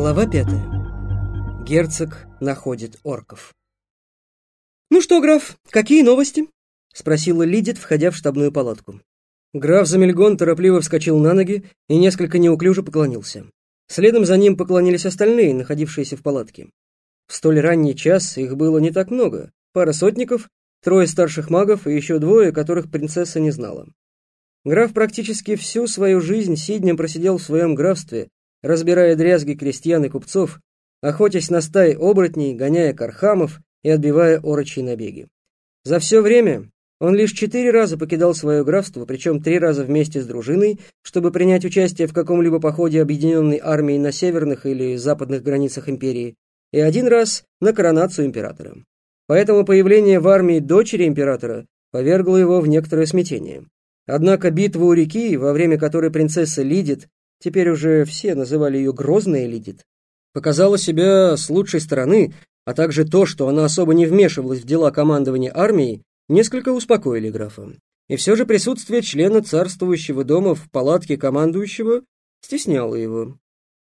Глава пятая. Герцог находит орков. «Ну что, граф, какие новости?» — спросила Лидит, входя в штабную палатку. Граф Замельгон торопливо вскочил на ноги и несколько неуклюже поклонился. Следом за ним поклонились остальные, находившиеся в палатке. В столь ранний час их было не так много. Пара сотников, трое старших магов и еще двое, которых принцесса не знала. Граф практически всю свою жизнь сиднем просидел в своем графстве, разбирая дрязги крестьян и купцов, охотясь на стаи оборотней, гоняя кархамов и отбивая орочьи набеги. За все время он лишь четыре раза покидал свое графство, причем три раза вместе с дружиной, чтобы принять участие в каком-либо походе объединенной армии на северных или западных границах империи, и один раз на коронацию императора. Поэтому появление в армии дочери императора повергло его в некоторое смятение. Однако битва у реки, во время которой принцесса Лидит теперь уже все называли ее Грозная Лидит, показала себя с лучшей стороны, а также то, что она особо не вмешивалась в дела командования армией, несколько успокоили графа. И все же присутствие члена царствующего дома в палатке командующего стесняло его.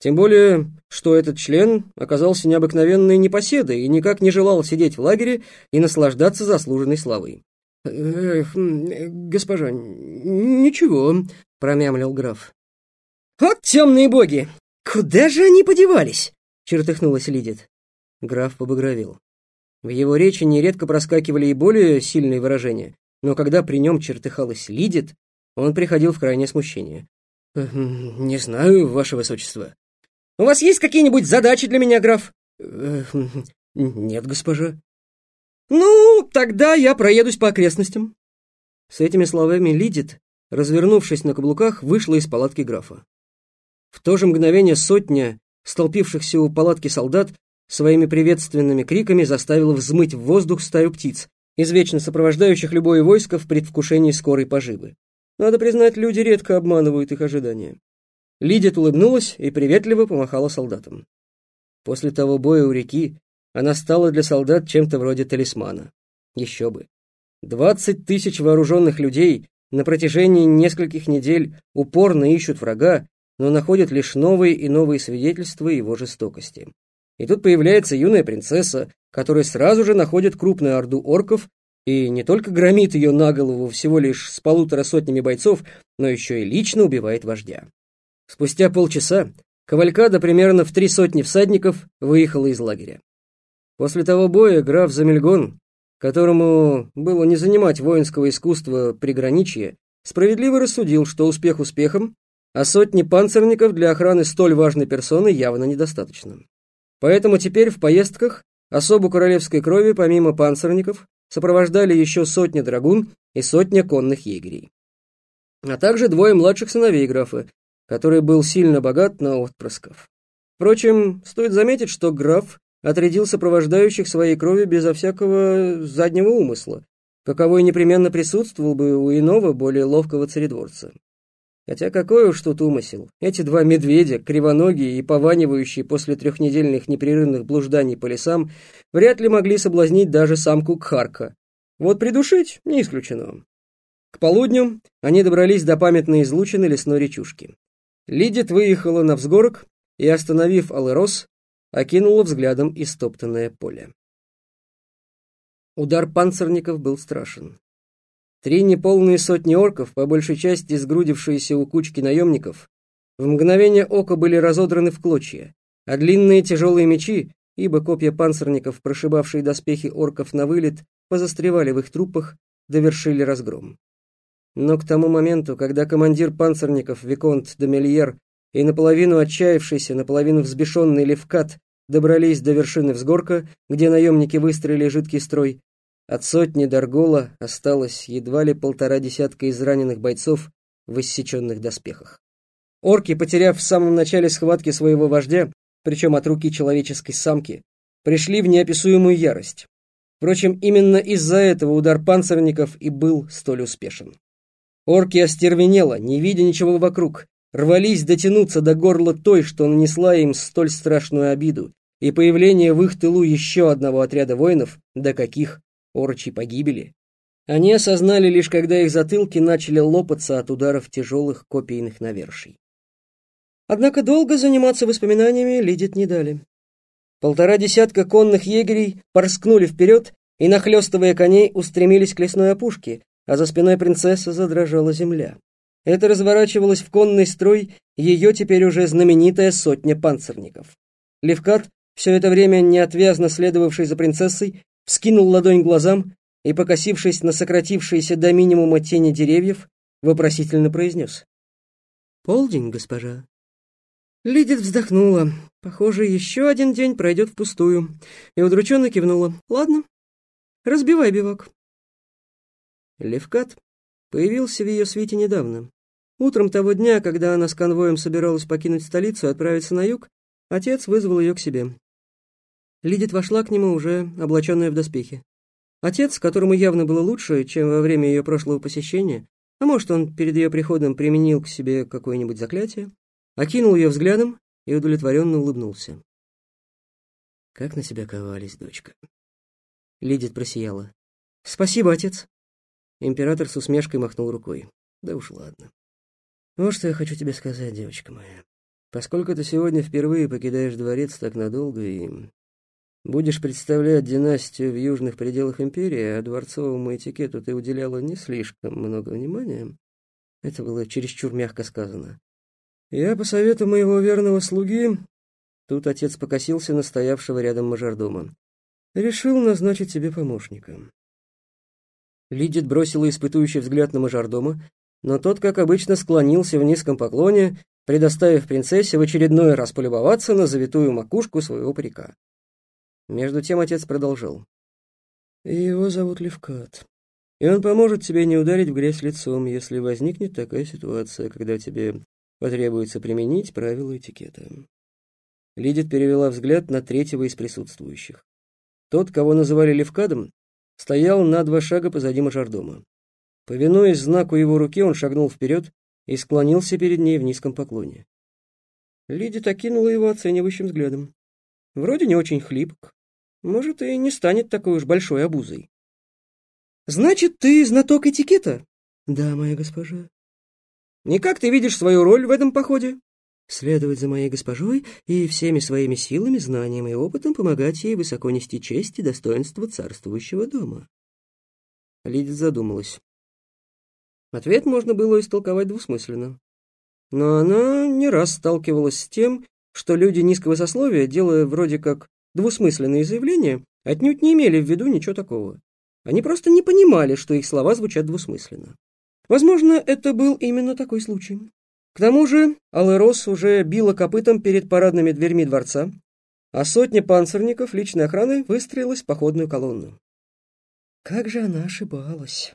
Тем более, что этот член оказался необыкновенной непоседой и никак не желал сидеть в лагере и наслаждаться заслуженной славой. «Эх, госпожа, ничего», — промямлил граф. «Вот темные боги! Куда же они подевались?» — чертыхнулась Лидит. Граф побагровел. В его речи нередко проскакивали и более сильные выражения, но когда при нем чертыхалась Лидит, он приходил в крайнее смущение. «Не знаю, ваше высочество». «У вас есть какие-нибудь задачи для меня, граф?» «Нет, госпожа». «Ну, тогда я проедусь по окрестностям». С этими словами Лидит, развернувшись на каблуках, вышла из палатки графа. В то же мгновение сотня столпившихся у палатки солдат своими приветственными криками заставила взмыть в воздух стаю птиц, извечно сопровождающих любое войско в предвкушении скорой поживы. Надо признать, люди редко обманывают их ожидания. Лидит улыбнулась и приветливо помахала солдатам. После того боя у реки она стала для солдат чем-то вроде талисмана. Еще бы. Двадцать тысяч вооруженных людей на протяжении нескольких недель упорно ищут врага, но находят лишь новые и новые свидетельства его жестокости. И тут появляется юная принцесса, которая сразу же находит крупную орду орков и не только громит ее на голову всего лишь с полутора сотнями бойцов, но еще и лично убивает вождя. Спустя полчаса кавалькада примерно в три сотни всадников выехала из лагеря. После того боя граф Замельгон, которому было не занимать воинского искусства приграничья, справедливо рассудил, что успех успехом, а сотни панцирников для охраны столь важной персоны явно недостаточно. Поэтому теперь в поездках особу королевской крови помимо панцирников сопровождали еще сотни драгун и сотня конных егерей. А также двое младших сыновей графа, который был сильно богат на отпрысков. Впрочем, стоит заметить, что граф отрядил сопровождающих своей крови безо всякого заднего умысла, каковой непременно присутствовал бы у иного, более ловкого царедворца. Хотя какой уж тут умысел. Эти два медведя, кривоногие и пованивающие после трехнедельных непрерывных блужданий по лесам, вряд ли могли соблазнить даже самку Кхарка. Вот придушить не исключено. К полудню они добрались до памятной излучины лесной речушки. Лидит выехала на взгорок и, остановив Алэрос, окинула взглядом истоптанное поле. Удар панцирников был страшен. Три неполные сотни орков, по большей части сгрудившиеся у кучки наемников, в мгновение ока были разодраны в клочья, а длинные тяжелые мечи, ибо копья панцирников, прошибавшие доспехи орков на вылет, позастревали в их трупах, довершили разгром. Но к тому моменту, когда командир панцирников Виконт де Мельер и наполовину отчаявшийся, наполовину взбешенный Левкат добрались до вершины взгорка, где наемники выстроили жидкий строй, от сотни Даргола осталось едва ли полтора десятка израненных бойцов в иссеченных доспехах. Орки, потеряв в самом начале схватки своего вождя, причем от руки человеческой самки, пришли в неописуемую ярость. Впрочем, именно из-за этого удар панцирников и был столь успешен. Орки остервенело, не видя ничего вокруг, рвались дотянуться до горла той, что нанесла им столь страшную обиду, и появление в их тылу еще одного отряда воинов, до каких орочи погибели. Они осознали лишь, когда их затылки начали лопаться от ударов тяжелых копийных наверший. Однако долго заниматься воспоминаниями Лидит не дали. Полтора десятка конных егерей порскнули вперед и, нахлестывая коней, устремились к лесной опушке, а за спиной принцессы задрожала земля. Это разворачивалось в конный строй ее теперь уже знаменитая сотня панцирников. Левкат, все это время неотвязно следовавший за принцессой, вскинул ладонь глазам и, покосившись на сократившиеся до минимума тени деревьев, вопросительно произнес. «Полдень, госпожа». Лидит вздохнула. Похоже, еще один день пройдет впустую. И удрученно кивнула. «Ладно, разбивай бивак». Левкат появился в ее свите недавно. Утром того дня, когда она с конвоем собиралась покинуть столицу и отправиться на юг, отец вызвал ее к себе. Лидит вошла к нему, уже облаченная в доспехи. Отец, которому явно было лучше, чем во время ее прошлого посещения, а может, он перед ее приходом применил к себе какое-нибудь заклятие, окинул ее взглядом и удовлетворенно улыбнулся. «Как на тебя ковались, дочка?» Лидит просияла. «Спасибо, отец!» Император с усмешкой махнул рукой. «Да уж ладно. Вот что я хочу тебе сказать, девочка моя. Поскольку ты сегодня впервые покидаешь дворец так надолго и будешь представлять династию в южных пределах империи, а дворцовому этикету ты уделяла не слишком много внимания, это было чересчур мягко сказано. Я по совету моего верного слуги, тут отец покосился на стоявшего рядом мажордома, решил назначить тебе помощника. Лидит бросила испытующий взгляд на мажордома, но тот, как обычно, склонился в низком поклоне, предоставив принцессе в очередной раз полюбоваться на завитую макушку своего парика. Между тем отец продолжил. «Его зовут Левкат, и он поможет тебе не ударить в грязь лицом, если возникнет такая ситуация, когда тебе потребуется применить правила этикета». Лидит перевела взгляд на третьего из присутствующих. Тот, кого называли Левкадом, стоял на два шага позади мажордома. Повинуясь знаку его руки, он шагнул вперед и склонился перед ней в низком поклоне. Лидит окинула его оценивающим взглядом. Вроде не очень хлипок. Может, и не станет такой уж большой обузой. «Значит, ты знаток этикета?» «Да, моя госпожа». «И как ты видишь свою роль в этом походе?» «Следовать за моей госпожой и всеми своими силами, знанием и опытом помогать ей высоко нести честь и достоинство царствующего дома». Лидит задумалась. Ответ можно было истолковать двусмысленно. Но она не раз сталкивалась с тем, что люди низкого сословия, делая вроде как двусмысленные заявления, отнюдь не имели в виду ничего такого. Они просто не понимали, что их слова звучат двусмысленно. Возможно, это был именно такой случай. К тому же Алэрос уже била копытом перед парадными дверьми дворца, а сотня панцирников личной охраны выстроилась в походную колонну. Как же она ошибалась.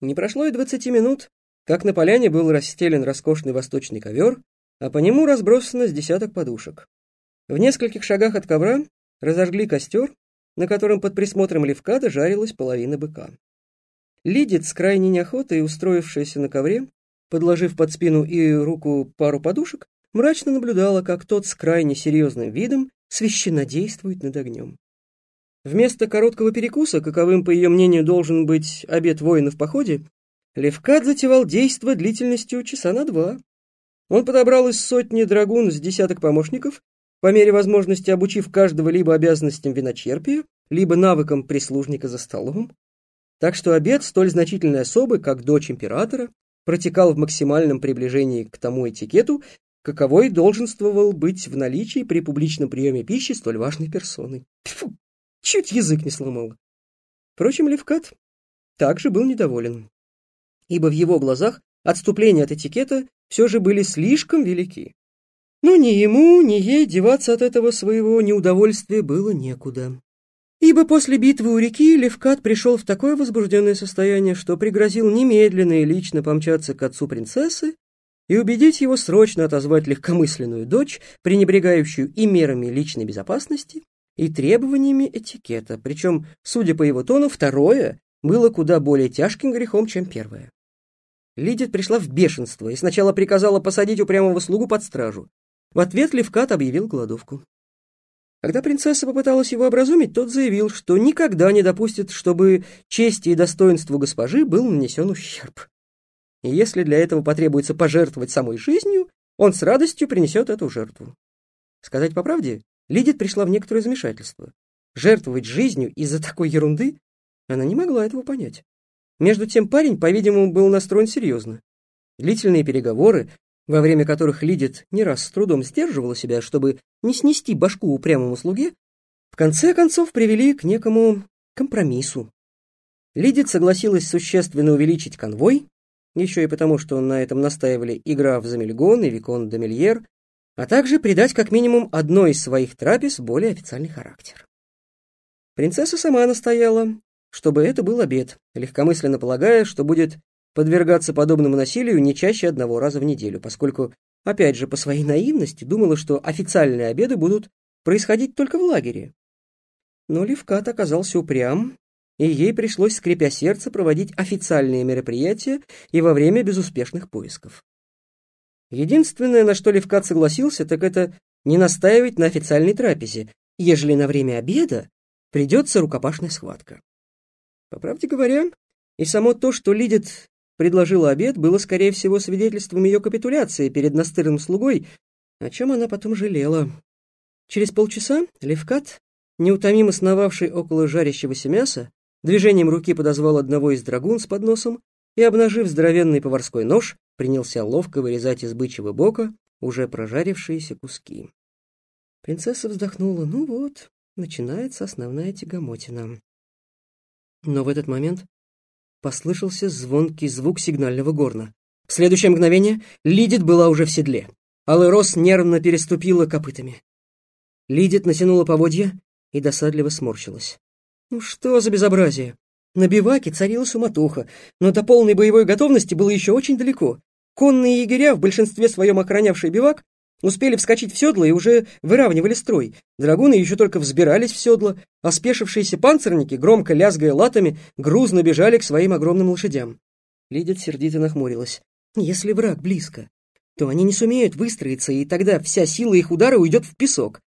Не прошло и двадцати минут, как на поляне был расстелен роскошный восточный ковер, а по нему разбросано с десяток подушек. В нескольких шагах от ковра разожгли костер, на котором под присмотром Левкада жарилась половина быка. Лидит с крайней неохотой, устроившаяся на ковре, подложив под спину и руку пару подушек, мрачно наблюдала, как тот с крайне серьезным видом священнодействует над огнем. Вместо короткого перекуса, каковым, по ее мнению, должен быть обед воина в походе, Левкат затевал действо длительностью часа на два. Он подобрал из сотни драгун с десяток помощников, по мере возможности обучив каждого либо обязанностям виночерпия, либо навыкам прислужника за столом. Так что обед столь значительной особы, как дочь императора, протекал в максимальном приближении к тому этикету, каковой долженствовал быть в наличии при публичном приеме пищи столь важной персоны. Фу, Чуть язык не сломал. Впрочем, Левкат также был недоволен, ибо в его глазах отступления от этикета все же были слишком велики. Но ни ему, ни ей деваться от этого своего неудовольствия было некуда. Ибо после битвы у реки Левкат пришел в такое возбужденное состояние, что пригрозил немедленно и лично помчаться к отцу принцессы и убедить его срочно отозвать легкомысленную дочь, пренебрегающую и мерами личной безопасности, и требованиями этикета, причем, судя по его тону, второе было куда более тяжким грехом, чем первое. Лидит пришла в бешенство и сначала приказала посадить упрямого слугу под стражу. В ответ Левкат объявил голодовку. Когда принцесса попыталась его образумить, тот заявил, что никогда не допустит, чтобы чести и достоинству госпожи был нанесен ущерб. И если для этого потребуется пожертвовать самой жизнью, он с радостью принесет эту жертву. Сказать по правде, Лидит пришла в некоторое замешательство. Жертвовать жизнью из-за такой ерунды она не могла этого понять. Между тем парень, по-видимому, был настроен серьезно. Длительные переговоры, во время которых Лидит не раз с трудом сдерживала себя, чтобы не снести башку упрямому слуге, в конце концов привели к некому компромиссу. Лидит согласилась существенно увеличить конвой, еще и потому, что на этом настаивали и граф Замельгон, и Викон Дамельер, а также придать как минимум одной из своих трапез более официальный характер. Принцесса сама настояла, чтобы это был обед, легкомысленно полагая, что будет подвергаться подобному насилию не чаще одного раза в неделю, поскольку, опять же, по своей наивности думала, что официальные обеды будут происходить только в лагере. Но Левкат оказался упрям и ей пришлось, скрипя сердце, проводить официальные мероприятия и во время безуспешных поисков. Единственное, на что Левкат согласился, так это не настаивать на официальной трапезе, ежели на время обеда придется рукопашная схватка. По правде говоря, и само то, что Лидит предложила обед, было, скорее всего, свидетельством ее капитуляции перед настырным слугой, о чем она потом жалела. Через полчаса Левкат, неутомимо сновавший около жарящегося мяса, Движением руки подозвал одного из драгун с подносом и, обнажив здоровенный поварской нож, принялся ловко вырезать из бычьего бока уже прожарившиеся куски. Принцесса вздохнула. Ну вот, начинается основная тягомотина. Но в этот момент послышался звонкий звук сигнального горна. В следующее мгновение Лидит была уже в седле. Алый Рос нервно переступила копытами. Лидит натянула поводья и досадливо сморщилась. Ну что за безобразие? На биваке царила суматоха, но до полной боевой готовности было еще очень далеко. Конные егеря, в большинстве своем охранявшие бивак, успели вскочить в седло и уже выравнивали строй. Драгуны еще только взбирались в седло, а спешившиеся панцирники, громко лязгая латами, грузно бежали к своим огромным лошадям. Лидит сердито нахмурилась. Если враг близко, то они не сумеют выстроиться, и тогда вся сила их удара уйдет в песок.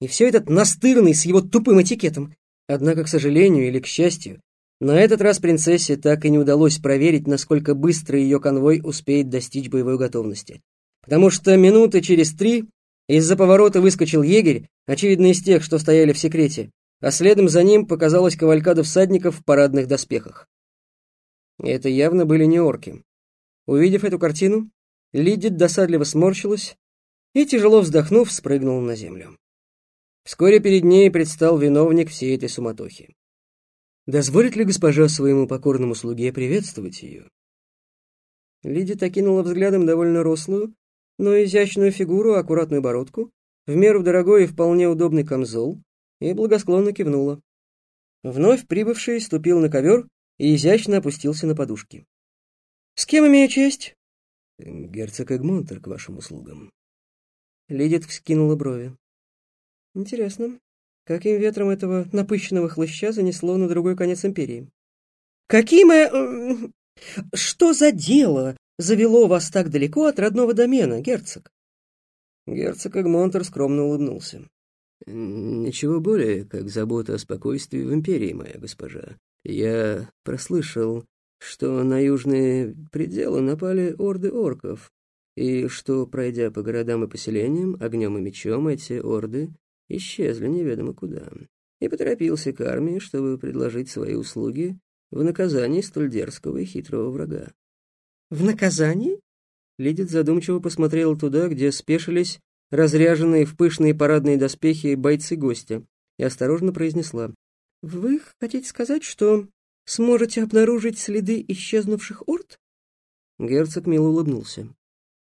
И все этот настырный с его тупым этикетом. Однако, к сожалению или к счастью, на этот раз принцессе так и не удалось проверить, насколько быстро ее конвой успеет достичь боевой готовности. Потому что минуты через три из-за поворота выскочил егерь, очевидно из тех, что стояли в секрете, а следом за ним показалась кавалькада всадников в парадных доспехах. Это явно были не орки. Увидев эту картину, Лидит досадливо сморщилась и, тяжело вздохнув, спрыгнула на землю. Вскоре перед ней предстал виновник всей этой суматохи. Дозволит ли госпожа своему покорному слуге приветствовать ее? Лидия окинула взглядом довольно рослую, но изящную фигуру, аккуратную бородку, в меру дорогой и вполне удобный камзол, и благосклонно кивнула. Вновь прибывший ступил на ковер и изящно опустился на подушки. «С кем имею честь?» «Герцог Эгмонтер к вашим услугам». Лидит вскинула брови. Интересно, каким ветром этого напыщенного хлыща занесло на другой конец империи? Каким... Э, что за дело завело вас так далеко от родного домена, герцог? Герцог Эгмонтер скромно улыбнулся. «Ничего более, как забота о спокойствии в империи, моя госпожа. Я прослышал, что на южные пределы напали орды орков, и что, пройдя по городам и поселениям, огнем и мечом эти орды исчезли неведомо куда, и поторопился к армии, чтобы предложить свои услуги в наказании столь дерзкого и хитрого врага. «В наказании?» Лидит задумчиво посмотрел туда, где спешились разряженные в пышные парадные доспехи бойцы гостя, и осторожно произнесла. «Вы хотите сказать, что сможете обнаружить следы исчезнувших орд?» Герцог мило улыбнулся.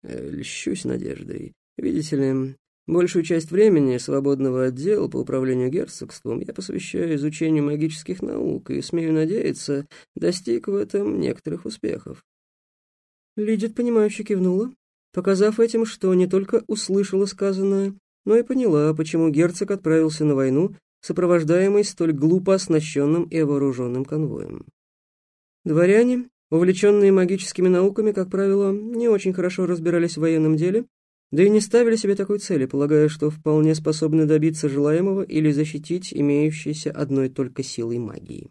«Э, «Льщусь надеждой. Видите ли, Большую часть времени свободного отдела по управлению герцогством я посвящаю изучению магических наук и, смею надеяться, достиг в этом некоторых успехов. Лидит, понимающе кивнула, показав этим, что не только услышала сказанное, но и поняла, почему герцог отправился на войну, сопровождаемый столь глупо оснащенным и вооруженным конвоем. Дворяне, увлеченные магическими науками, как правило, не очень хорошо разбирались в военном деле да и не ставили себе такой цели, полагая, что вполне способны добиться желаемого или защитить имеющейся одной только силой магии.